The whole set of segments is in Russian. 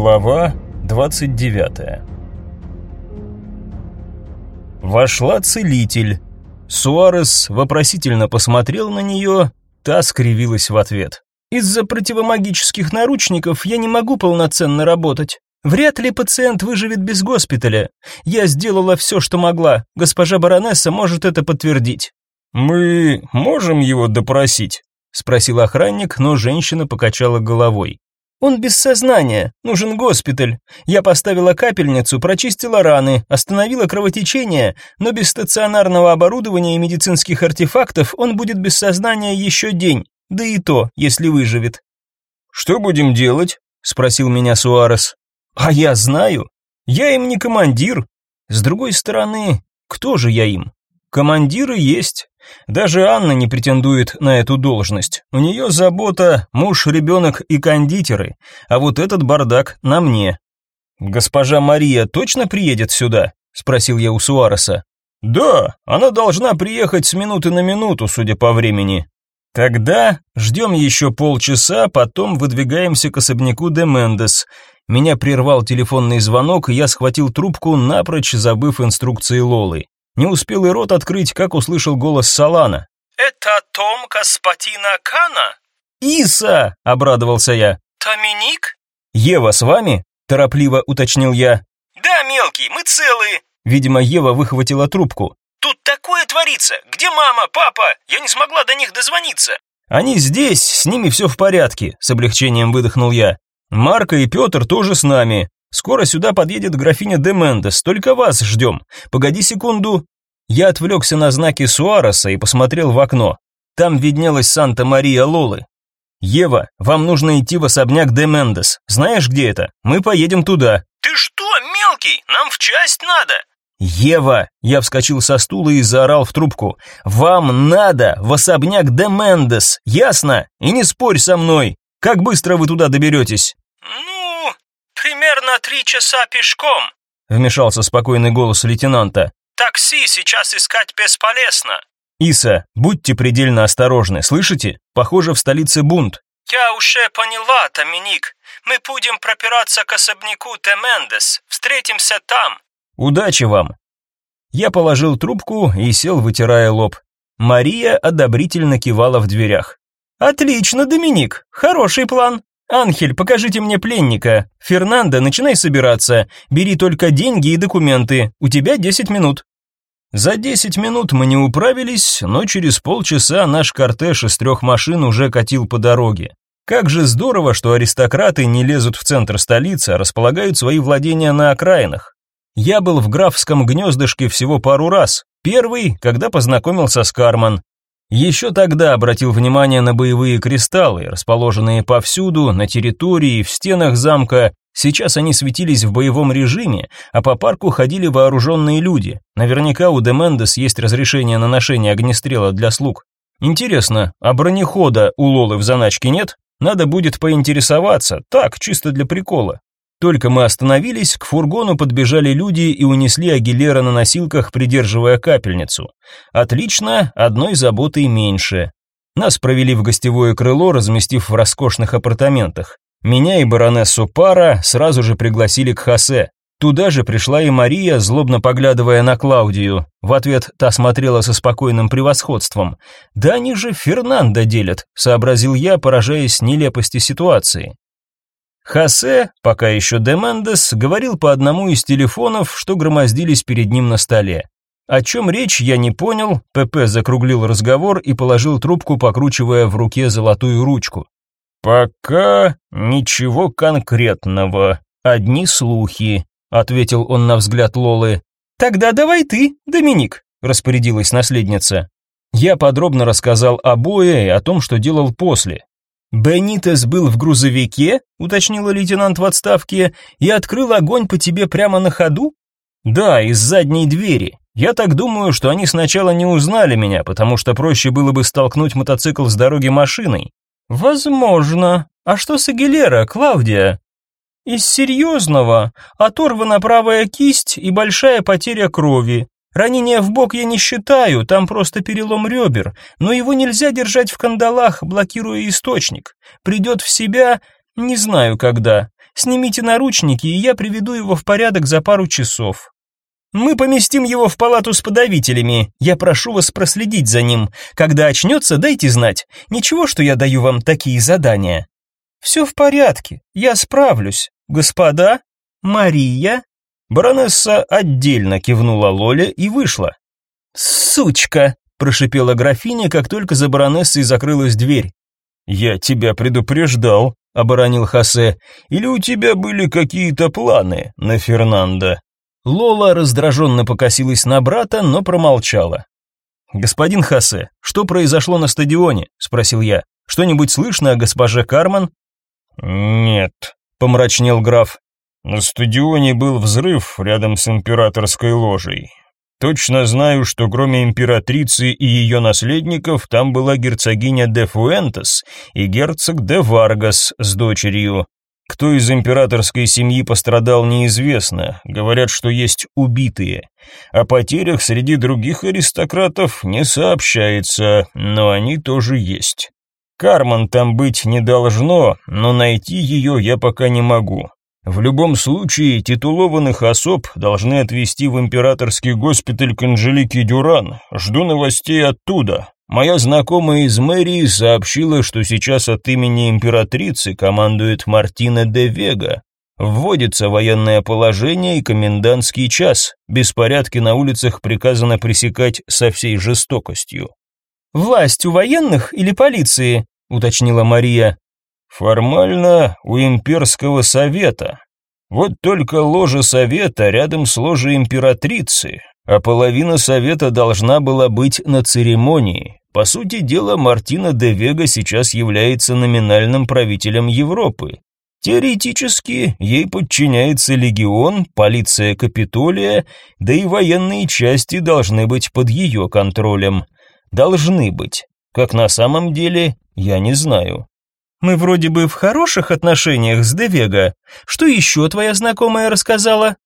Глава 29 Вошла целитель. Суарес вопросительно посмотрел на нее, та скривилась в ответ. «Из-за противомагических наручников я не могу полноценно работать. Вряд ли пациент выживет без госпиталя. Я сделала все, что могла. Госпожа баронесса может это подтвердить». «Мы можем его допросить?» — спросил охранник, но женщина покачала головой. Он без сознания, нужен госпиталь. Я поставила капельницу, прочистила раны, остановила кровотечение, но без стационарного оборудования и медицинских артефактов он будет без сознания еще день, да и то, если выживет. Что будем делать? спросил меня Суарес. А я знаю. Я им не командир. С другой стороны, кто же я им? Командиры есть, даже Анна не претендует на эту должность. У нее забота муж, ребенок и кондитеры, а вот этот бардак на мне. Госпожа Мария точно приедет сюда? спросил я у Суареса. Да, она должна приехать с минуты на минуту, судя по времени. Тогда ждем еще полчаса, потом выдвигаемся к особняку де Мендес. Меня прервал телефонный звонок, и я схватил трубку, напрочь забыв инструкции Лолы. Не успел и рот открыть, как услышал голос Салана. «Это Том Каспатина Кана?» «Иса!» — обрадовался я. «Доминик?» «Ева с вами?» — торопливо уточнил я. «Да, мелкий, мы целые!» Видимо, Ева выхватила трубку. «Тут такое творится! Где мама, папа? Я не смогла до них дозвониться!» «Они здесь, с ними все в порядке», — с облегчением выдохнул я. «Марка и Петр тоже с нами. Скоро сюда подъедет графиня де Мендес, только вас ждем. Погоди секунду». Я отвлекся на знаки Суареса и посмотрел в окно. Там виднелась Санта-Мария Лолы. «Ева, вам нужно идти в особняк де Мендес. Знаешь, где это? Мы поедем туда». «Ты что, мелкий? Нам в часть надо!» «Ева!» – я вскочил со стула и заорал в трубку. «Вам надо в особняк де Мендес, ясно? И не спорь со мной. Как быстро вы туда доберетесь?» «Ну, примерно три часа пешком», – вмешался спокойный голос лейтенанта. «Такси сейчас искать бесполезно». «Иса, будьте предельно осторожны, слышите? Похоже, в столице бунт». «Я уже поняла, Доминик. Мы будем пропираться к особняку де Мендес. Встретимся там». Удачи вам. Я положил трубку и сел, вытирая лоб. Мария одобрительно кивала в дверях. Отлично, Доминик. Хороший план. Анхель, покажите мне пленника. Фернандо, начинай собираться. Бери только деньги и документы. У тебя 10 минут. За 10 минут мы не управились, но через полчаса наш кортеж из трех машин уже катил по дороге. Как же здорово, что аристократы не лезут в центр столицы, а располагают свои владения на окраинах. Я был в графском гнездышке всего пару раз. Первый, когда познакомился с Карман. Еще тогда обратил внимание на боевые кристаллы, расположенные повсюду, на территории, в стенах замка. Сейчас они светились в боевом режиме, а по парку ходили вооруженные люди. Наверняка у Демендес есть разрешение на ношение огнестрела для слуг. Интересно, а бронехода у Лолы в заначке нет? Надо будет поинтересоваться, так, чисто для прикола. Только мы остановились, к фургону подбежали люди и унесли Агилера на носилках, придерживая капельницу. Отлично, одной заботой меньше. Нас провели в гостевое крыло, разместив в роскошных апартаментах. Меня и баронессу Пара сразу же пригласили к Хосе. Туда же пришла и Мария, злобно поглядывая на Клаудию. В ответ та смотрела со спокойным превосходством. «Да они же Фернандо делят», — сообразил я, поражаясь нелепости ситуации. Хосе, пока еще Демендес, говорил по одному из телефонов, что громоздились перед ним на столе. О чем речь, я не понял, ПП закруглил разговор и положил трубку, покручивая в руке золотую ручку. «Пока ничего конкретного, одни слухи», — ответил он на взгляд Лолы. «Тогда давай ты, Доминик», — распорядилась наследница. Я подробно рассказал о бое и о том, что делал после. «Бенитес был в грузовике?» — уточнила лейтенант в отставке. «И открыл огонь по тебе прямо на ходу?» «Да, из задней двери. Я так думаю, что они сначала не узнали меня, потому что проще было бы столкнуть мотоцикл с дороги машиной». «Возможно. А что с Агилера, Клаудия?» «Из серьезного. Оторвана правая кисть и большая потеря крови. Ранение в бок я не считаю, там просто перелом ребер, но его нельзя держать в кандалах, блокируя источник. Придет в себя, не знаю когда. Снимите наручники, и я приведу его в порядок за пару часов. Мы поместим его в палату с подавителями. Я прошу вас проследить за ним. Когда очнется, дайте знать. Ничего, что я даю вам такие задания. Все в порядке. Я справлюсь. Господа, Мария. Баронесса отдельно кивнула Лоле и вышла. Сучка, прошипела графиня, как только за баронессой закрылась дверь. Я тебя предупреждал, оборонил Хосе. Или у тебя были какие-то планы на Фернандо? Лола раздраженно покосилась на брата, но промолчала. «Господин Хосе, что произошло на стадионе?» – спросил я. «Что-нибудь слышно о госпоже Карман?» «Нет», – помрачнел граф. «На стадионе был взрыв рядом с императорской ложей. Точно знаю, что кроме императрицы и ее наследников там была герцогиня де Фуэнтес и герцог де Варгас с дочерью. Кто из императорской семьи пострадал, неизвестно. Говорят, что есть убитые. О потерях среди других аристократов не сообщается, но они тоже есть. Карман там быть не должно, но найти ее я пока не могу. В любом случае, титулованных особ должны отвезти в императорский госпиталь к Анжелике Дюран. Жду новостей оттуда. Моя знакомая из мэрии сообщила, что сейчас от имени императрицы командует Мартина де Вега. Вводится военное положение и комендантский час. Беспорядки на улицах приказано пресекать со всей жестокостью. «Власть у военных или полиции?» – уточнила Мария. «Формально у имперского совета. Вот только ложа совета рядом с ложей императрицы, а половина совета должна была быть на церемонии. По сути дела, Мартина де Вега сейчас является номинальным правителем Европы. Теоретически, ей подчиняется легион, полиция Капитолия, да и военные части должны быть под ее контролем. Должны быть. Как на самом деле, я не знаю. Мы вроде бы в хороших отношениях с Девега. Что еще твоя знакомая рассказала?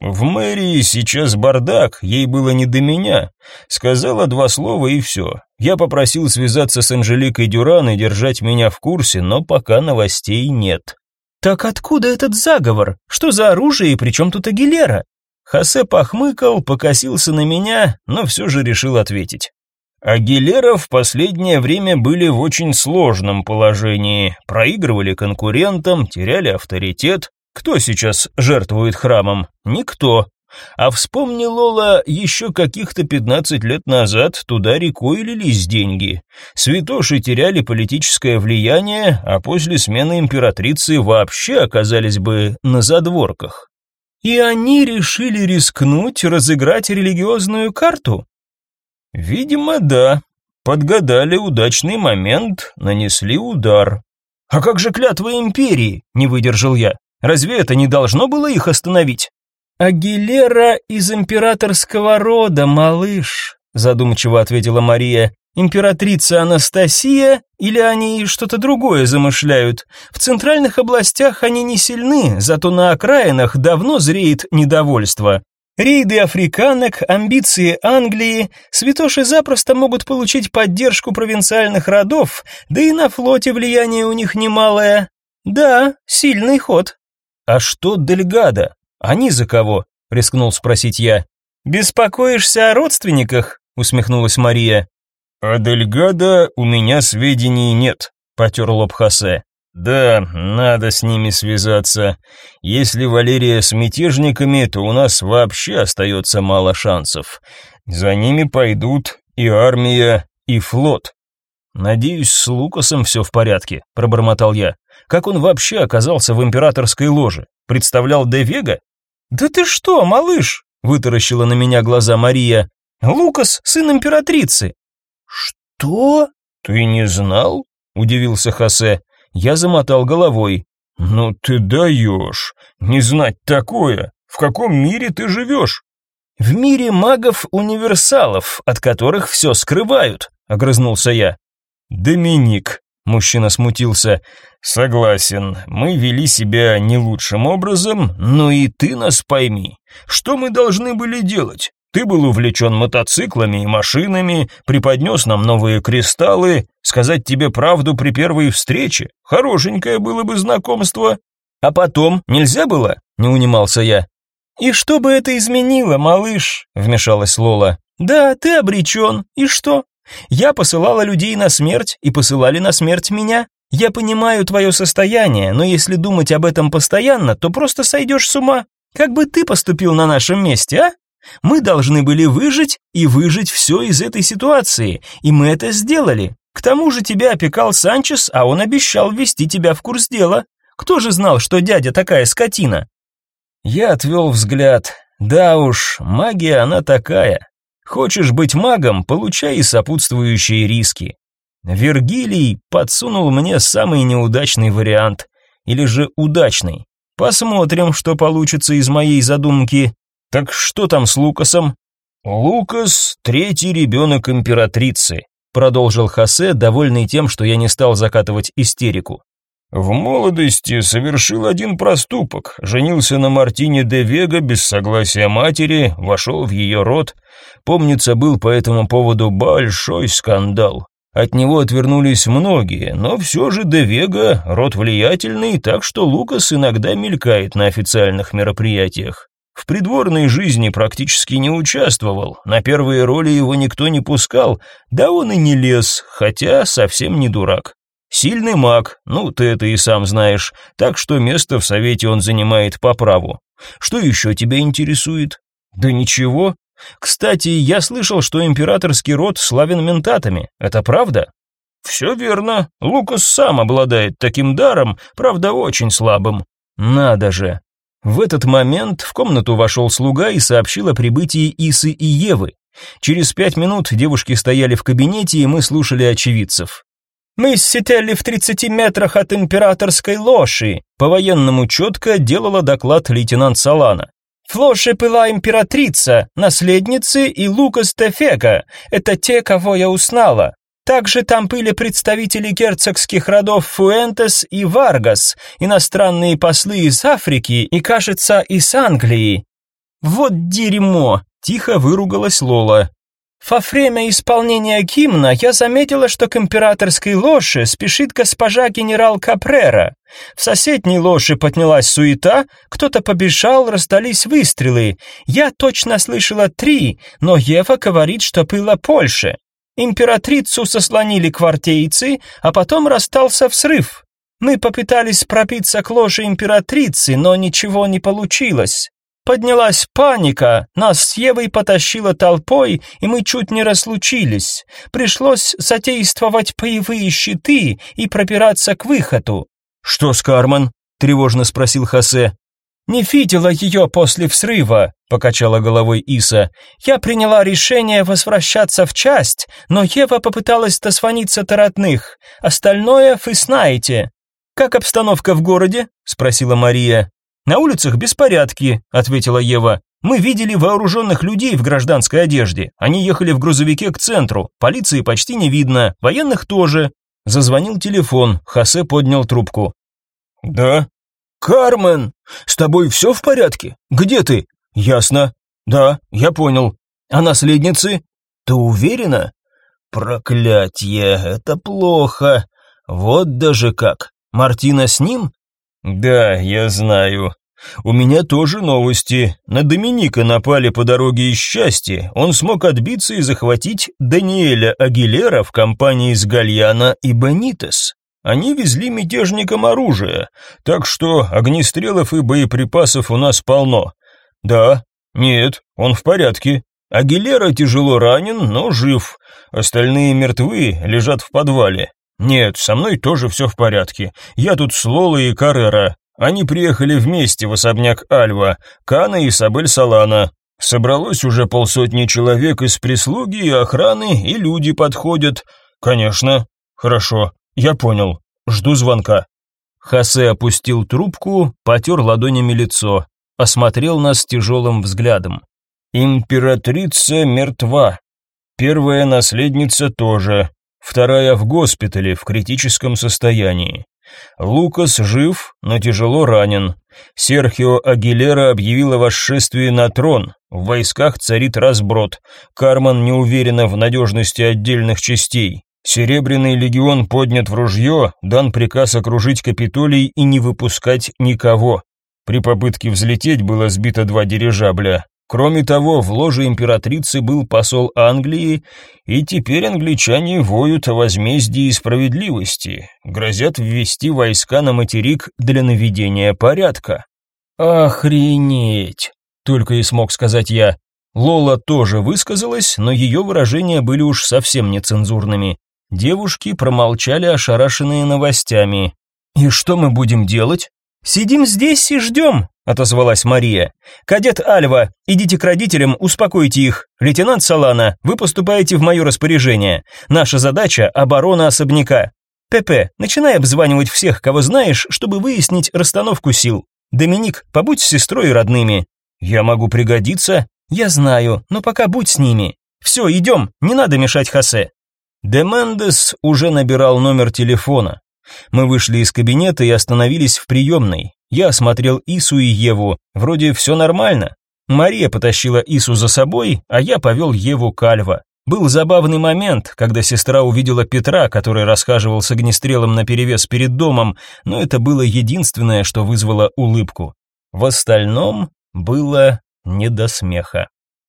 В мэрии сейчас бардак, ей было не до меня. Сказала два слова и все. Я попросил связаться с Анжеликой Дюран и держать меня в курсе, но пока новостей нет. Так откуда этот заговор? Что за оружие и при чем тут Агилера? Хосе похмыкал, покосился на меня, но все же решил ответить. Агилера в последнее время были в очень сложном положении, проигрывали конкурентам, теряли авторитет, кто сейчас жертвует храмом? Никто. А вспомни, Лола, еще каких-то 15 лет назад туда рекой лились деньги. Святоши теряли политическое влияние, а после смены императрицы вообще оказались бы на задворках. И они решили рискнуть разыграть религиозную карту? Видимо, да. Подгадали удачный момент, нанесли удар. А как же клятва империи? Не выдержал я. Разве это не должно было их остановить? Агилера из императорского рода, малыш, задумчиво ответила Мария. Императрица Анастасия или они что-то другое замышляют? В центральных областях они не сильны, зато на окраинах давно зреет недовольство. Рейды африканок, амбиции Англии, святоши запросто могут получить поддержку провинциальных родов, да и на флоте влияние у них немалое. Да, сильный ход. «А что Дельгада? Они за кого?» — рискнул спросить я. «Беспокоишься о родственниках?» — усмехнулась Мария. «О Дельгада у меня сведений нет», — потер лоб Хосе. «Да, надо с ними связаться. Если Валерия с мятежниками, то у нас вообще остается мало шансов. За ними пойдут и армия, и флот». «Надеюсь, с Лукасом все в порядке», — пробормотал я. Как он вообще оказался в императорской ложе? Представлял Де Вега? Да ты что, малыш? Вытаращила на меня глаза Мария. Лукас сын императрицы. Что? Ты не знал? Удивился Хосе. Я замотал головой. Ну ты даешь. Не знать такое. В каком мире ты живешь? В мире магов-универсалов, от которых все скрывают, огрызнулся я. Доминик, Мужчина смутился. «Согласен, мы вели себя не лучшим образом, но и ты нас пойми. Что мы должны были делать? Ты был увлечен мотоциклами и машинами, преподнес нам новые кристаллы, сказать тебе правду при первой встрече. Хорошенькое было бы знакомство». А потом нельзя было? Не унимался я. И что бы это изменило, малыш? Вмешалась Лола. Да, ты обречен. И что? Я посылала людей на смерть, и посылали на смерть меня. Я понимаю твое состояние, но если думать об этом постоянно, то просто сойдешь с ума. Как бы ты поступил на нашем месте, а? Мы должны были выжить и выжить все из этой ситуации, и мы это сделали. К тому же тебя опекал Санчес, а он обещал ввести тебя в курс дела. Кто же знал, что дядя такая скотина? Я отвел взгляд. Да уж, магия она такая. Хочешь быть магом, получай и сопутствующие риски. Вергилий подсунул мне самый неудачный вариант. Или же удачный. Посмотрим, что получится из моей задумки. Так что там с Лукасом? Лукас – третий ребенок императрицы, продолжил Хосе, довольный тем, что я не стал закатывать истерику. В молодости совершил один проступок, женился на Мартине де Вега без согласия матери, вошел в ее род. Помнится, был по этому поводу большой скандал. От него отвернулись многие, но все же де Вега род влиятельный, так что Лукас иногда мелькает на официальных мероприятиях. В придворной жизни практически не участвовал, на первые роли его никто не пускал, да он и не лез, хотя совсем не дурак. Сильный маг, ну ты это и сам знаешь, так что место в совете он занимает по праву. Что еще тебя интересует? Да ничего. Кстати, я слышал, что императорский род славен ментатами. Это правда? Все верно. Лукас сам обладает таким даром, правда, очень слабым. Надо же. В этот момент в комнату вошел слуга и сообщил о прибытии Исы и Евы. Через пять минут девушки стояли в кабинете, и мы слушали очевидцев. Мы сидели в 30 метрах от императорской ложи, по-военному четко делала доклад лейтенант Салана. В ложе была императрица, наследницы и Лукас Тефека. Это те, кого я узнала. Также там были представители герцогских родов Фуэнтес и Варгас, иностранные послы из Африки и, кажется, из Англии. Вот дерьмо, тихо выругалась Лола. Во время исполнения гимна я заметила, что к императорской ложе спешит госпожа генерал Капрера. В соседней ложе поднялась суета, кто-то побежал, раздались выстрелы. Я точно слышала три, но Ева говорит, что было больше. Императрицу сослонили квартейцы, а потом расстался взрыв. Мы попытались пробиться к ложе императрицы, но ничего не получилось. Поднялась паника, нас с Евой потащило толпой, и мы чуть не разлучились. Пришлось задействовать боевые щиты и пробираться к выходу. «Что с Кармен?» – тревожно спросил Хосе. «Не видела ее после взрыва», – покачала головой Иса. «Я приняла решение возвращаться в часть, но Ева попыталась дозвониться до родных. Остальное вы знаете». «Как обстановка в городе?» – спросила Мария. «На улицах беспорядки», — ответила Ева. «Мы видели вооруженных людей в гражданской одежде. Они ехали в грузовике к центру. Полиции почти не видно, военных тоже». Зазвонил телефон, Хосе поднял трубку. «Да?» «Кармен, с тобой все в порядке? Где ты?» «Ясно. Да, я понял. А наследницы?» «Ты уверена?» «Проклятье, это плохо. Вот даже как. Мартина с ним?» «Да, я знаю. У меня тоже новости. На Доминика напали по дороге из счастья. Он смог отбиться и захватить Даниэля Агилера в компании с Гальяна и Бенитес. Они везли мятежникам оружие, так что огнестрелов и боеприпасов у нас полно. Да, нет, он в порядке. Агилера тяжело ранен, но жив. Остальные мертвы, лежат в подвале. «Нет, со мной тоже все в порядке. Я тут с Лолой и Каррера. Они приехали вместе в особняк Альва, Кана и Сабель Салана. Собралось уже полсотни человек из прислуги и охраны, и люди подходят. Конечно. Хорошо, я понял. Жду звонка». Хосе опустил трубку, потер ладонями лицо, осмотрел нас тяжелым взглядом. «Императрица мертва. Первая наследница тоже вторая в госпитале в критическом состоянии. Лукас жив, но тяжело ранен. Серхио Агилера объявил о восшествии на трон. В войсках царит разброд. Карман не уверена в надежности отдельных частей. Серебряный легион поднят в ружье, дан приказ окружить Капитолий и не выпускать никого. При попытке взлететь было сбито два дирижабля. Кроме того, в ложе императрицы был посол Англии, и теперь англичане воют о возмездии и справедливости, грозят ввести войска на материк для наведения порядка. «Охренеть!» — только и смог сказать я. Лола тоже высказалась, но ее выражения были уж совсем нецензурными. Девушки промолчали, ошарашенные новостями. «И что мы будем делать?» «Сидим здесь и ждем», — отозвалась Мария. «Кадет Альва, идите к родителям, успокойте их. Лейтенант Салана, вы поступаете в мое распоряжение. Наша задача — оборона особняка. ПП, начинай обзванивать всех, кого знаешь, чтобы выяснить расстановку сил. Доминик, побудь с сестрой и родными. Я могу пригодиться. Я знаю, но пока будь с ними. Все, идем, не надо мешать Хосе. Демендес уже набирал номер телефона. Мы вышли из кабинета и остановились в приемной. Я осмотрел Ису и Еву. Вроде все нормально. Мария потащила Ису за собой, а я повел Еву к Альва. Был забавный момент, когда сестра увидела Петра, который расхаживал с огнестрелом наперевес перед домом, но это было единственное, что вызвало улыбку. В остальном было не до смеха.